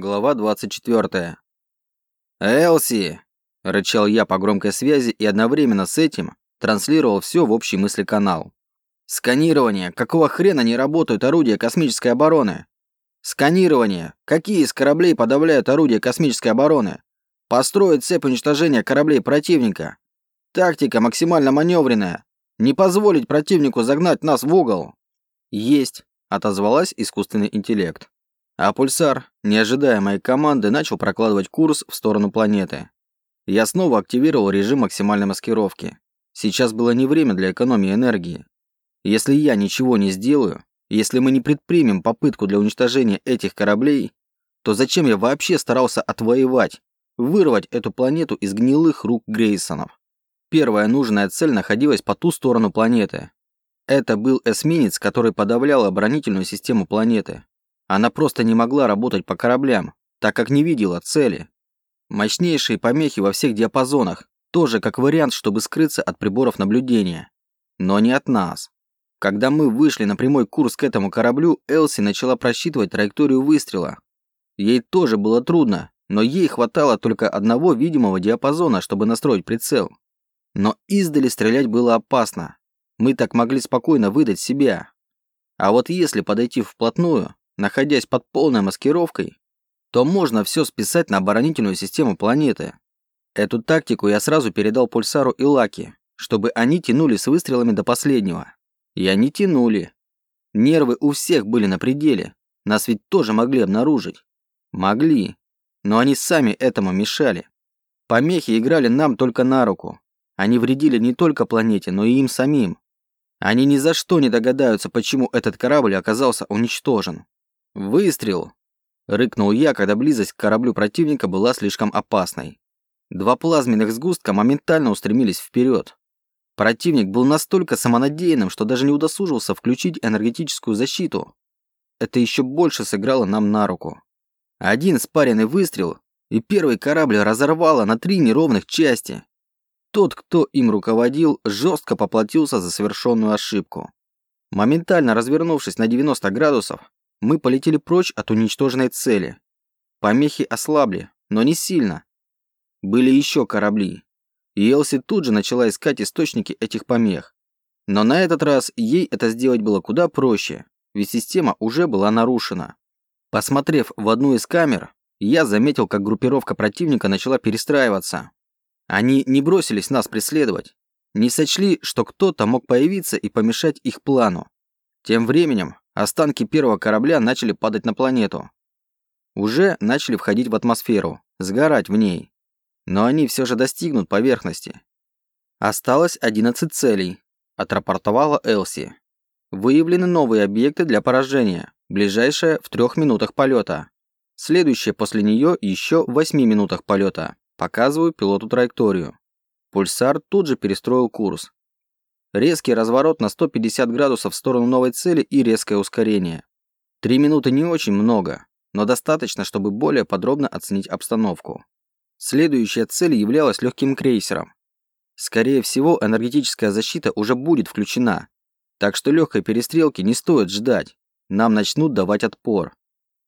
Глава 24. «Элси!» – рычал я по громкой связи и одновременно с этим транслировал все в общий мыслеканал. «Сканирование! Какого хрена не работают орудия космической обороны? Сканирование! Какие из кораблей подавляют орудия космической обороны? Построить цепь уничтожения кораблей противника. Тактика максимально маневренная. Не позволить противнику загнать нас в угол». «Есть!» – отозвалась искусственный интеллект. А пульсар, не ожидая моей команды, начал прокладывать курс в сторону планеты. Я снова активировал режим максимальной маскировки. Сейчас было не время для экономии энергии. Если я ничего не сделаю, если мы не предпримем попытку для уничтожения этих кораблей, то зачем я вообще старался отвоевать, вырвать эту планету из гнилых рук Грейсонов? Первая нужная цель находилась по ту сторону планеты. Это был эсминец, который подавлял оборонительную систему планеты. Она просто не могла работать по кораблям, так как не видела цели. Мощнейшие помехи во всех диапазонах, тоже как вариант, чтобы скрыться от приборов наблюдения. Но не от нас. Когда мы вышли на прямой курс к этому кораблю, Элси начала просчитывать траекторию выстрела. Ей тоже было трудно, но ей хватало только одного видимого диапазона, чтобы настроить прицел. Но издали стрелять было опасно. Мы так могли спокойно выдать себя. А вот если подойти вплотную, находясь под полной маскировкой, то можно все списать на оборонительную систему планеты. Эту тактику я сразу передал Пульсару и Лаки, чтобы они тянули с выстрелами до последнего. И они тянули. Нервы у всех были на пределе. Нас ведь тоже могли обнаружить. Могли. Но они сами этому мешали. Помехи играли нам только на руку. Они вредили не только планете, но и им самим. Они ни за что не догадаются, почему этот корабль оказался уничтожен. «Выстрел!» – рыкнул я, когда близость к кораблю противника была слишком опасной. Два плазменных сгустка моментально устремились вперед. Противник был настолько самонадеянным, что даже не удосужился включить энергетическую защиту. Это еще больше сыграло нам на руку. Один спаренный выстрел, и первый корабль разорвало на три неровных части. Тот, кто им руководил, жестко поплатился за совершенную ошибку. Моментально развернувшись на 90 градусов, мы полетели прочь от уничтоженной цели. Помехи ослабли, но не сильно. Были еще корабли. И Элси тут же начала искать источники этих помех. Но на этот раз ей это сделать было куда проще, ведь система уже была нарушена. Посмотрев в одну из камер, я заметил, как группировка противника начала перестраиваться. Они не бросились нас преследовать, не сочли, что кто-то мог появиться и помешать их плану. Тем временем Останки первого корабля начали падать на планету. Уже начали входить в атмосферу, сгорать в ней. Но они все же достигнут поверхности. Осталось 11 целей, отрапортовала Элси. Выявлены новые объекты для поражения, ближайшая в трех минутах полета. Следующая после нее еще в 8 минутах полета. Показываю пилоту траекторию. Пульсар тут же перестроил курс. Резкий разворот на 150 градусов в сторону новой цели и резкое ускорение. Три минуты не очень много, но достаточно, чтобы более подробно оценить обстановку. Следующая цель являлась легким крейсером. Скорее всего, энергетическая защита уже будет включена, так что легкой перестрелки не стоит ждать. Нам начнут давать отпор.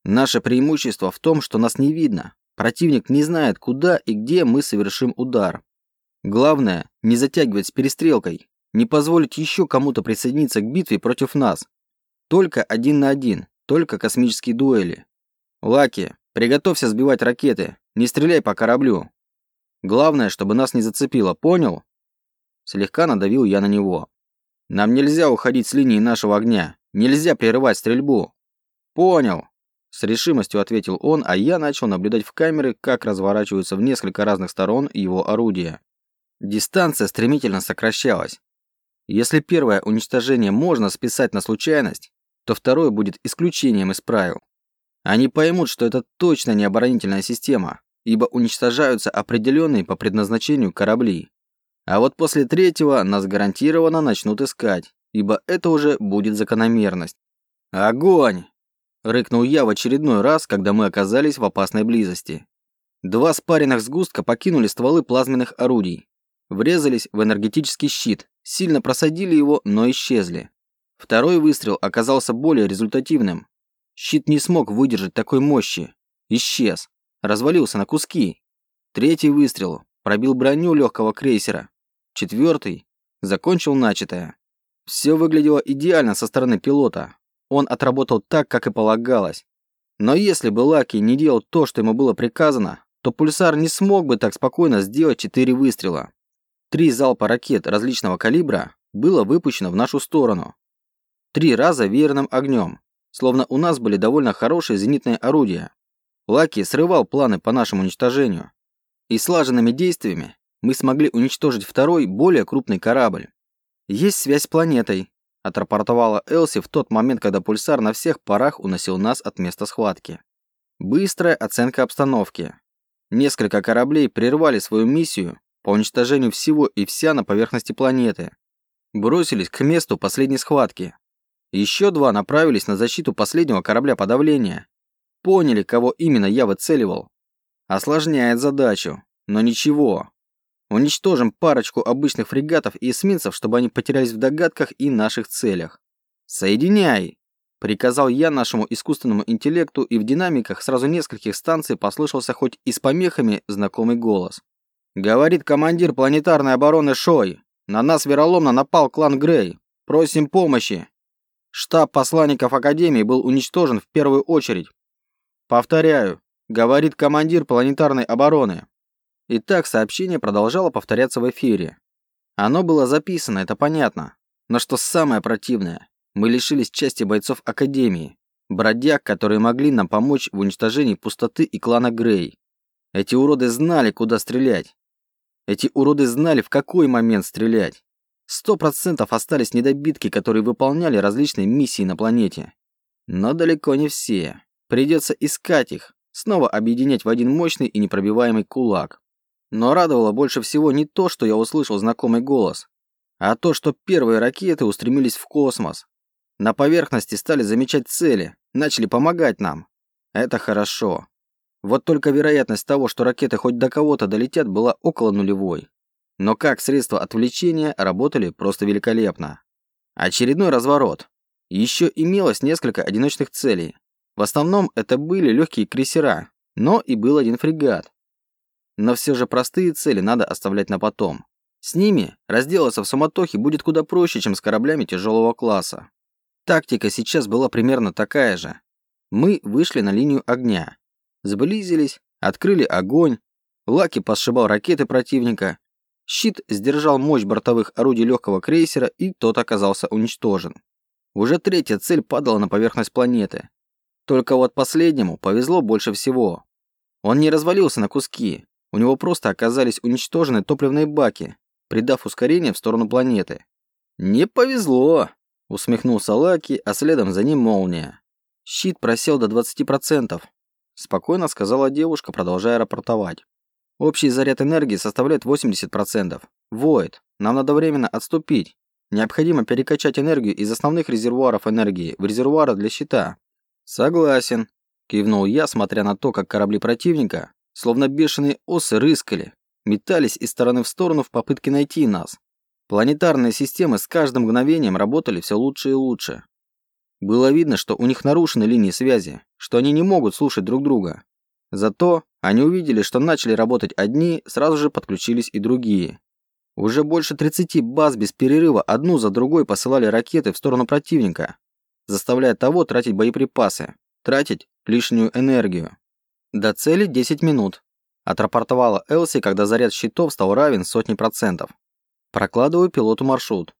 Наше преимущество в том, что нас не видно. Противник не знает, куда и где мы совершим удар. Главное, не затягивать с перестрелкой, не позволить еще кому-то присоединиться к битве против нас. Только один на один, только космические дуэли. Лаки, приготовься сбивать ракеты, не стреляй по кораблю. Главное, чтобы нас не зацепило, понял? Слегка надавил я на него. Нам нельзя уходить с линии нашего огня, нельзя прерывать стрельбу. Понял. С решимостью ответил он, а я начал наблюдать в камеры, как разворачиваются в несколько разных сторон его орудия. Дистанция стремительно сокращалась. Если первое уничтожение можно списать на случайность, то второе будет исключением из правил. Они поймут, что это точно не оборонительная система, ибо уничтожаются определенные по предназначению корабли. А вот после третьего нас гарантированно начнут искать, ибо это уже будет закономерность. «Огонь!» – рыкнул я в очередной раз, когда мы оказались в опасной близости. Два спаренных сгустка покинули стволы плазменных орудий, врезались в энергетический щит, сильно просадили его, но исчезли. Второй выстрел оказался более результативным. Щит не смог выдержать такой мощи, исчез, развалился на куски. Третий выстрел пробил броню легкого крейсера. Четвертый закончил начатое. Все выглядело идеально со стороны пилота. Он отработал так, как и полагалось. Но если бы Лаки не делал то, что ему было приказано, то пульсар не смог бы так спокойно сделать четыре выстрела. Три залпа ракет различного калибра было выпущено в нашу сторону. Три раза веерным огнем, словно у нас были довольно хорошие зенитные орудия. Лаки срывал планы по нашему уничтожению. И слаженными действиями мы смогли уничтожить второй, более крупный корабль. Есть связь с планетой, отрапортовала Элси в тот момент, когда пульсар на всех парах уносил нас от места схватки. Быстрая оценка обстановки. Несколько кораблей прервали свою миссию по уничтожению всего и вся на поверхности планеты. Бросились к месту последней схватки. Еще два направились на защиту последнего корабля подавления. Поняли, кого именно я выцеливал. Осложняет задачу, но ничего. Уничтожим парочку обычных фрегатов и эсминцев, чтобы они потерялись в догадках и наших целях. Соединяй! Приказал я нашему искусственному интеллекту, и в динамиках сразу нескольких станций послышался хоть и с помехами знакомый голос. Говорит командир планетарной обороны Шой. На нас вероломно напал клан Грей. Просим помощи. Штаб посланников Академии был уничтожен в первую очередь. Повторяю, говорит командир планетарной обороны. И так сообщение продолжало повторяться в эфире. Оно было записано, это понятно. Но что самое противное, мы лишились части бойцов Академии, бродяг, которые могли нам помочь в уничтожении пустоты и клана Грей. Эти уроды знали, куда стрелять. Эти уроды знали, в какой момент стрелять. Сто процентов остались недобитки, которые выполняли различные миссии на планете. Но далеко не все. Придется искать их, снова объединять в один мощный и непробиваемый кулак. Но радовало больше всего не то, что я услышал знакомый голос, а то, что первые ракеты устремились в космос. На поверхности стали замечать цели, начали помогать нам. Это хорошо. Вот только вероятность того, что ракеты хоть до кого-то долетят, была около нулевой. Но как средство отвлечения работали просто великолепно. Очередной разворот. Еще имелось несколько одиночных целей, в основном это были легкие крейсера, но и был один фрегат. Но все же простые цели надо оставлять на потом. С ними разделаться в суматохе будет куда проще, чем с кораблями тяжелого класса. Тактика сейчас была примерно такая же. Мы вышли на линию огня, сблизились, открыли огонь, Лаки посшибал ракеты противника, щит сдержал мощь бортовых орудий легкого крейсера, и тот оказался уничтожен. Уже третья цель падала на поверхность планеты, только вот последнему повезло больше всего. Он не развалился на куски, у него просто оказались уничтожены топливные баки, придав ускорение в сторону планеты. «Не повезло!» – усмехнулся Лаки, а следом за ним молния. «Щит просел до 20%, – спокойно сказала девушка, продолжая рапортовать. «Общий заряд энергии составляет 80%. Воет, нам надо временно отступить. Необходимо перекачать энергию из основных резервуаров энергии в резервуары для щита. «Согласен», – кивнул я, смотря на то, как корабли противника, словно бешеные осы, рыскали, метались из стороны в сторону в попытке найти нас. Планетарные системы с каждым мгновением работали все лучше и лучше. Было видно, что у них нарушены линии связи, что они не могут слушать друг друга. Зато они увидели, что начали работать одни, сразу же подключились и другие. Уже больше 30 баз без перерыва одну за другой посылали ракеты в сторону противника, заставляя того тратить боеприпасы, тратить лишнюю энергию. До цели 10 минут, отрапортовала Элси, когда заряд щитов стал равен сотне процентов. Прокладываю пилоту маршрут.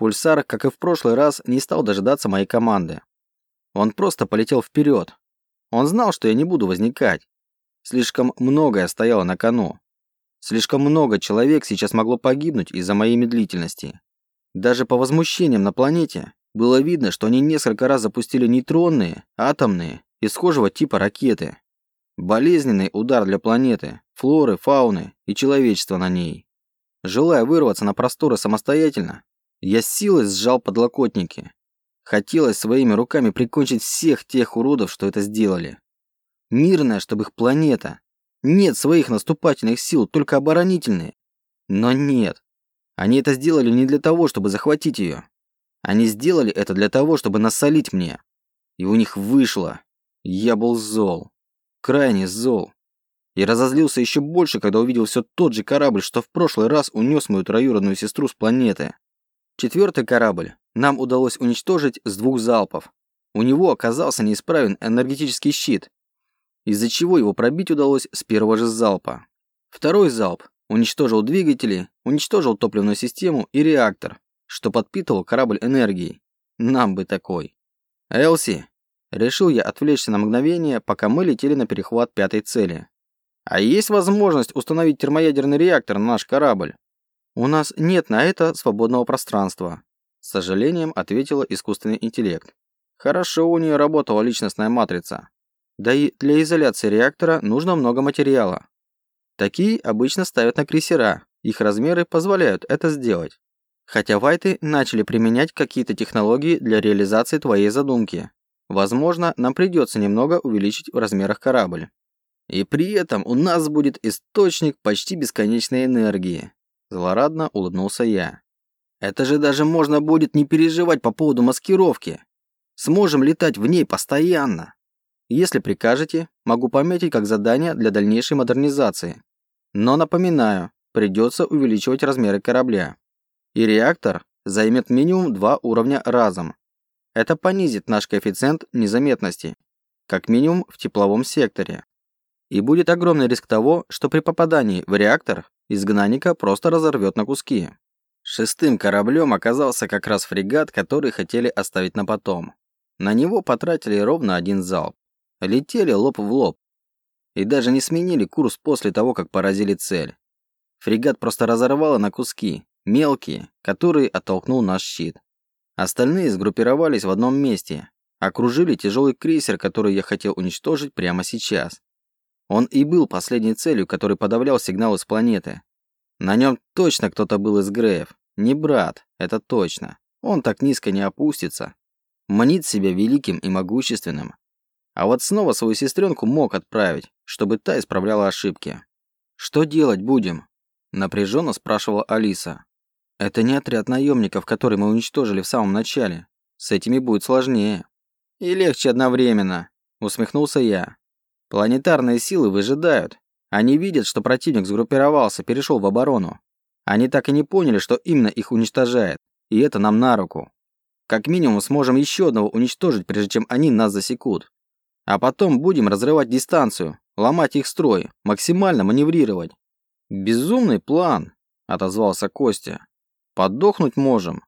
Пульсар, как и в прошлый раз, не стал дожидаться моей команды. Он просто полетел вперед. Он знал, что я не буду возникать. Слишком многое стояло на кону. Слишком много человек сейчас могло погибнуть из-за моей медлительности. Даже по возмущениям на планете было видно, что они несколько раз запустили нейтронные, атомные и схожего типа ракеты. Болезненный удар для планеты, флоры, фауны и человечества на ней. Желая вырваться на просторы самостоятельно, я силой сжал подлокотники. Хотелось своими руками прикончить всех тех уродов, что это сделали. Мирная, чтобы их планета. Нет своих наступательных сил, только оборонительные. Но нет. Они это сделали не для того, чтобы захватить ее. Они сделали это для того, чтобы насолить мне. И у них вышло. Я был зол. крайне зол. И разозлился еще больше, когда увидел все тот же корабль, что в прошлый раз унес мою троюродную сестру с планеты. Четвертый корабль нам удалось уничтожить с двух залпов. У него оказался неисправен энергетический щит, из-за чего его пробить удалось с первого же залпа. Второй залп уничтожил двигатели, уничтожил топливную систему и реактор, что подпитывал корабль энергией. Нам бы такой. Элси, решил я отвлечься на мгновение, пока мы летели на перехват пятой цели. А есть возможность установить термоядерный реактор на наш корабль? У нас нет на это свободного пространства, с сожалением ответила искусственный интеллект. Хорошо у нее работала личностная матрица. Да и для изоляции реактора нужно много материала. Такие обычно ставят на крейсера, их размеры позволяют это сделать. Хотя вайты начали применять какие-то технологии для реализации твоей задумки. Возможно, нам придется немного увеличить в размерах корабль. И при этом у нас будет источник почти бесконечной энергии. Злорадно улыбнулся я. Это же даже можно будет не переживать по поводу маскировки. Сможем летать в ней постоянно. Если прикажете, могу пометить как задание для дальнейшей модернизации. Но напоминаю, придется увеличивать размеры корабля. И реактор займет минимум два уровня разом. Это понизит наш коэффициент незаметности, как минимум в тепловом секторе. И будет огромный риск того, что при попадании в реактор изгнанника просто разорвет на куски. Шестым кораблем оказался как раз фрегат, который хотели оставить на потом. На него потратили ровно один залп. Летели лоб в лоб. И даже не сменили курс после того, как поразили цель. Фрегат просто разорвало на куски, мелкие, которые оттолкнул наш щит. Остальные сгруппировались в одном месте, окружили тяжелый крейсер, который я хотел уничтожить прямо сейчас. Он и был последней целью, который подавлял сигналы с планеты. На нем точно кто-то был из Греев. Не брат, это точно. Он так низко не опустится. Манит себя великим и могущественным. А вот снова свою сестренку мог отправить, чтобы та исправляла ошибки. «Что делать будем?» Напряженно спрашивала Алиса. «Это не отряд наемников, который мы уничтожили в самом начале. С этими будет сложнее». «И легче одновременно», усмехнулся я. «Планетарные силы выжидают, они видят, что противник сгруппировался, перешел в оборону. Они так и не поняли, что именно их уничтожает, и это нам на руку. Как минимум сможем еще одного уничтожить, прежде чем они нас засекут. А потом будем разрывать дистанцию, ломать их строй, максимально маневрировать. Безумный план, отозвался Костя. Подохнуть можем.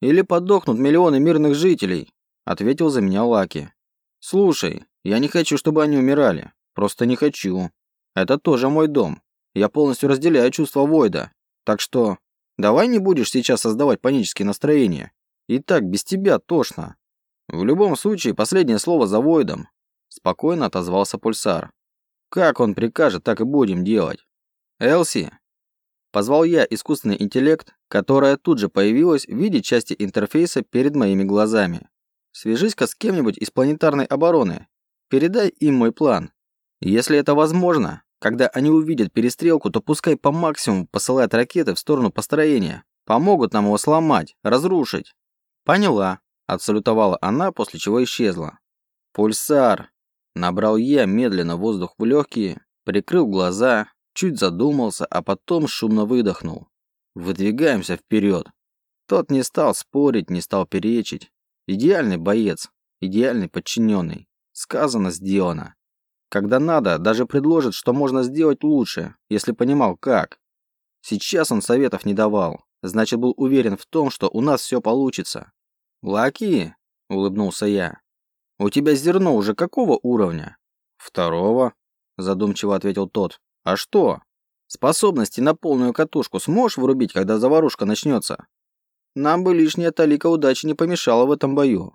Или подохнут миллионы мирных жителей, ответил за меня Лаки. Слушай, я не хочу, чтобы они умирали. Просто не хочу. Это тоже мой дом. Я полностью разделяю чувства Войда. Так что давай не будешь сейчас создавать панические настроения. И так без тебя тошно. В любом случае, последнее слово за Войдом. Спокойно отозвался Пульсар. Как он прикажет, так и будем делать. Элси. Позвал я искусственный интеллект, которая тут же появилась в виде части интерфейса перед моими глазами. Свяжись-ка с кем-нибудь из планетарной обороны. Передай им мой план. Если это возможно, когда они увидят перестрелку, то пускай по максимуму посылают ракеты в сторону построения. Помогут нам его сломать, разрушить. Поняла, отсалютовала она, после чего исчезла. Пульсар. Набрал я медленно воздух в легкие, прикрыл глаза, чуть задумался, а потом шумно выдохнул. Выдвигаемся вперед. Тот не стал спорить, не стал перечить. Идеальный боец, идеальный подчиненный. Сказано, сделано. Когда надо, даже предложит, что можно сделать лучше, если понимал, как. Сейчас он советов не давал, значит, был уверен в том, что у нас все получится. «Лаки», — улыбнулся я, — «у тебя зерно уже какого уровня?» «Второго», — задумчиво ответил тот. «А что? Способности на полную катушку сможешь врубить, когда заварушка начнется?» «Нам бы лишняя талика удачи не помешала в этом бою».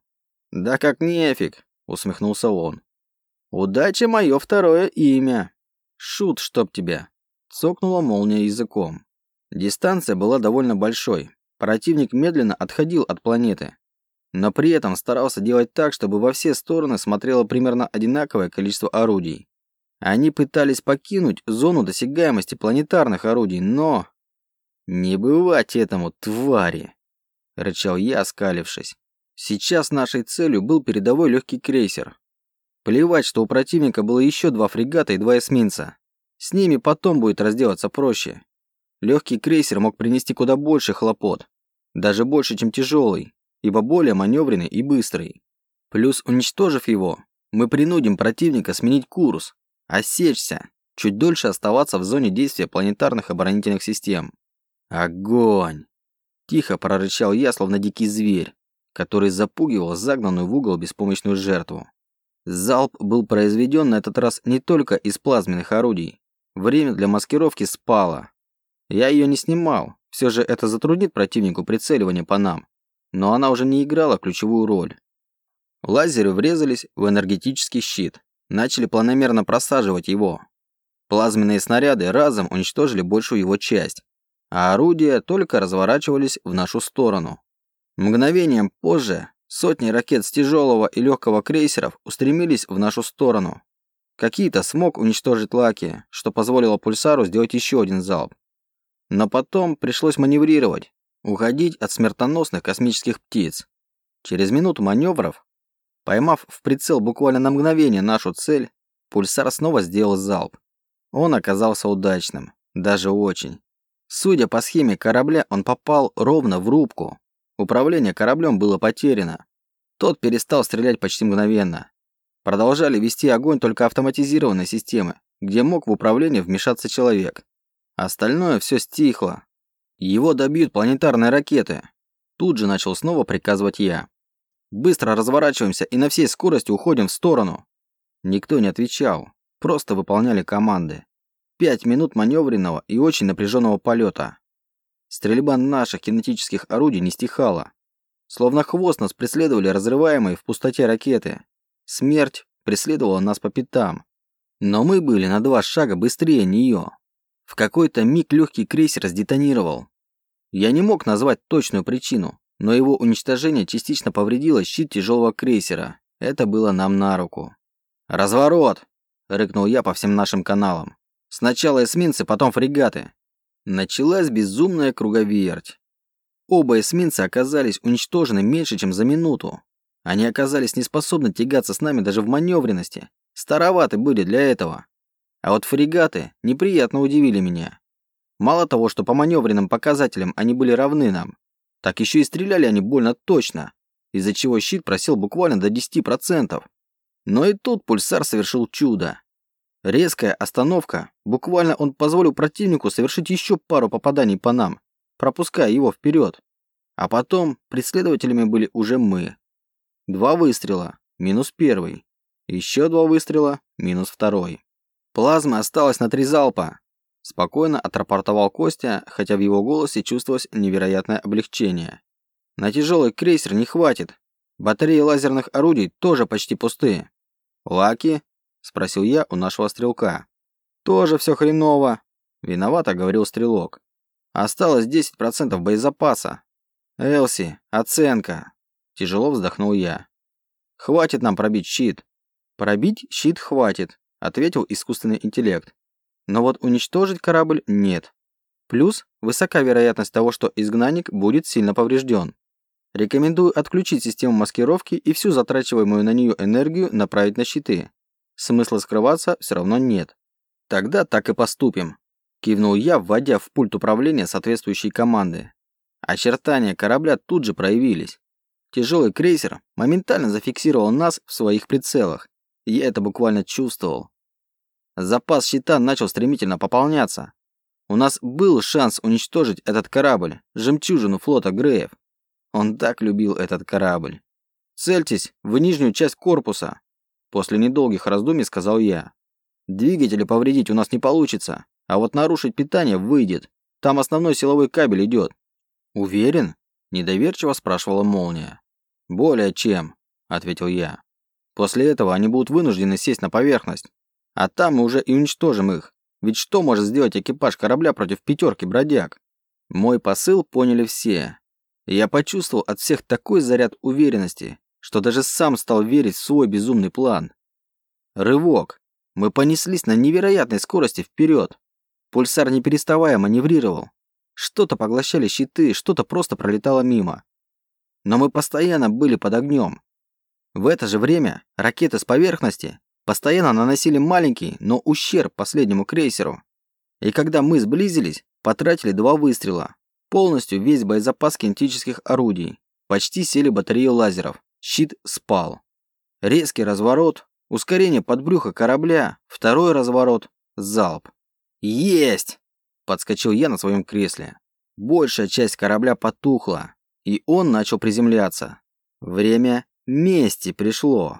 «Да как нефиг», — усмехнулся он. Удача мое второе имя. Шут, чтоб тебя. Цокнула молния языком. Дистанция была довольно большой. Противник медленно отходил от планеты. Но при этом старался делать так, чтобы во все стороны смотрело примерно одинаковое количество орудий. Они пытались покинуть зону досягаемости планетарных орудий, но... «Не бывать этому, твари!» – рычал я, оскалившись. Сейчас нашей целью был передовой легкий крейсер, Плевать, что у противника было еще два фрегата и два эсминца. С ними потом будет разделаться проще. Легкий крейсер мог принести куда больше хлопот. Даже больше, чем тяжелый, ибо более маневренный и быстрый. Плюс, уничтожив его, мы принудим противника сменить курс, осечься, чуть дольше оставаться в зоне действия планетарных оборонительных систем. Огонь! Тихо прорычал я, словно дикий зверь, который запугивал загнанную в угол беспомощную жертву. Залп был произведен на этот раз не только из плазменных орудий. Время для маскировки спало. Я ее не снимал, все же это затруднит противнику прицеливание по нам. Но она уже не играла ключевую роль. Лазеры врезались в энергетический щит, начали планомерно просаживать его. Плазменные снаряды разом уничтожили большую его часть, а орудия только разворачивались в нашу сторону. Мгновением позже Сотни ракет с тяжелого и легкого крейсеров устремились в нашу сторону. Какие-то смог уничтожить Лаки, что позволило Пульсару сделать еще один залп. Но потом пришлось маневрировать, уходить от смертоносных космических птиц. Через минуту маневров, поймав в прицел буквально на мгновение нашу цель, Пульсар снова сделал залп. Он оказался удачным, даже очень. Судя по схеме корабля, он попал ровно в рубку, Управление кораблем было потеряно. Тот перестал стрелять почти мгновенно. Продолжали вести огонь только автоматизированные системы, где мог в управление вмешаться человек. Остальное все стихло. Его добьют планетарные ракеты. Тут же начал снова приказывать я. Быстро разворачиваемся и на всей скорости уходим в сторону. Никто не отвечал, просто выполняли команды. Пять минут маневренного и очень напряженного полета. Стрельба наших кинетических орудий не стихала. Словно хвост нас преследовали разрываемые в пустоте ракеты. Смерть преследовала нас по пятам. Но мы были на два шага быстрее нее. В какой-то миг легкий крейсер сдетонировал. Я не мог назвать точную причину, но его уничтожение частично повредило щит тяжелого крейсера. Это было нам на руку. «Разворот!» – рыкнул я по всем нашим каналам. «Сначала эсминцы, потом фрегаты. Началась безумная круговерть. Оба эсминца оказались уничтожены меньше, чем за минуту. Они оказались неспособны тягаться с нами даже в маневренности. Староваты были для этого. А вот фрегаты неприятно удивили меня. Мало того, что по маневренным показателям они были равны нам, так еще и стреляли они больно точно, из-за чего щит просел буквально до 10%. Но и тут пульсар совершил чудо. Резкая остановка. Буквально он позволил противнику совершить еще пару попаданий по нам, пропуская его вперед. А потом преследователями были уже мы. Два выстрела, минус первый. Еще два выстрела, минус второй. Плазмы осталось на три залпа. Спокойно отрапортовал Костя, хотя в его голосе чувствовалось невероятное облегчение. На тяжелый крейсер не хватит. Батареи лазерных орудий тоже почти пустые. Лаки, Спросил я у нашего стрелка. Тоже все хреново. Виновато говорил стрелок. Осталось 10% боезапаса. Элси, оценка. Тяжело вздохнул я. Хватит нам пробить щит. Пробить щит хватит, ответил искусственный интеллект. Но вот уничтожить корабль нет. Плюс высока вероятность того, что изгнанник будет сильно поврежден. Рекомендую отключить систему маскировки и всю затрачиваемую на нее энергию направить на щиты. Смысла скрываться все равно нет. Тогда так и поступим. Кивнул я, вводя в пульт управления соответствующие команды. Очертания корабля тут же проявились. Тяжелый крейсер моментально зафиксировал нас в своих прицелах. Я это буквально чувствовал. Запас щита начал стремительно пополняться. У нас был шанс уничтожить этот корабль, жемчужину флота Греев. Он так любил этот корабль. Цельтесь в нижнюю часть корпуса, После недолгих раздумий сказал я. Двигатели повредить у нас не получится, а вот нарушить питание выйдет. Там основной силовой кабель идет. Уверен? Недоверчиво спрашивала молния. Более чем, ответил я. После этого они будут вынуждены сесть на поверхность. А там мы уже и уничтожим их. Ведь что может сделать экипаж корабля против пятерки бродяг? Мой посыл поняли все. я почувствовал от всех такой заряд уверенности, что даже сам стал верить в свой безумный план. Рывок. Мы понеслись на невероятной скорости вперед. Пульсар не переставая маневрировал. Что-то поглощали щиты, что-то просто пролетало мимо. Но мы постоянно были под огнем. В это же время ракеты с поверхности постоянно наносили маленький, но ущерб последнему крейсеру. И когда мы сблизились, потратили два выстрела. Полностью весь боезапас кинетических орудий. Почти сели батареи лазеров. Щит спал. Резкий разворот, ускорение под брюхо корабля, второй разворот, залп. «Есть!» – подскочил я на своем кресле. Большая часть корабля потухла, и он начал приземляться. Время мести пришло.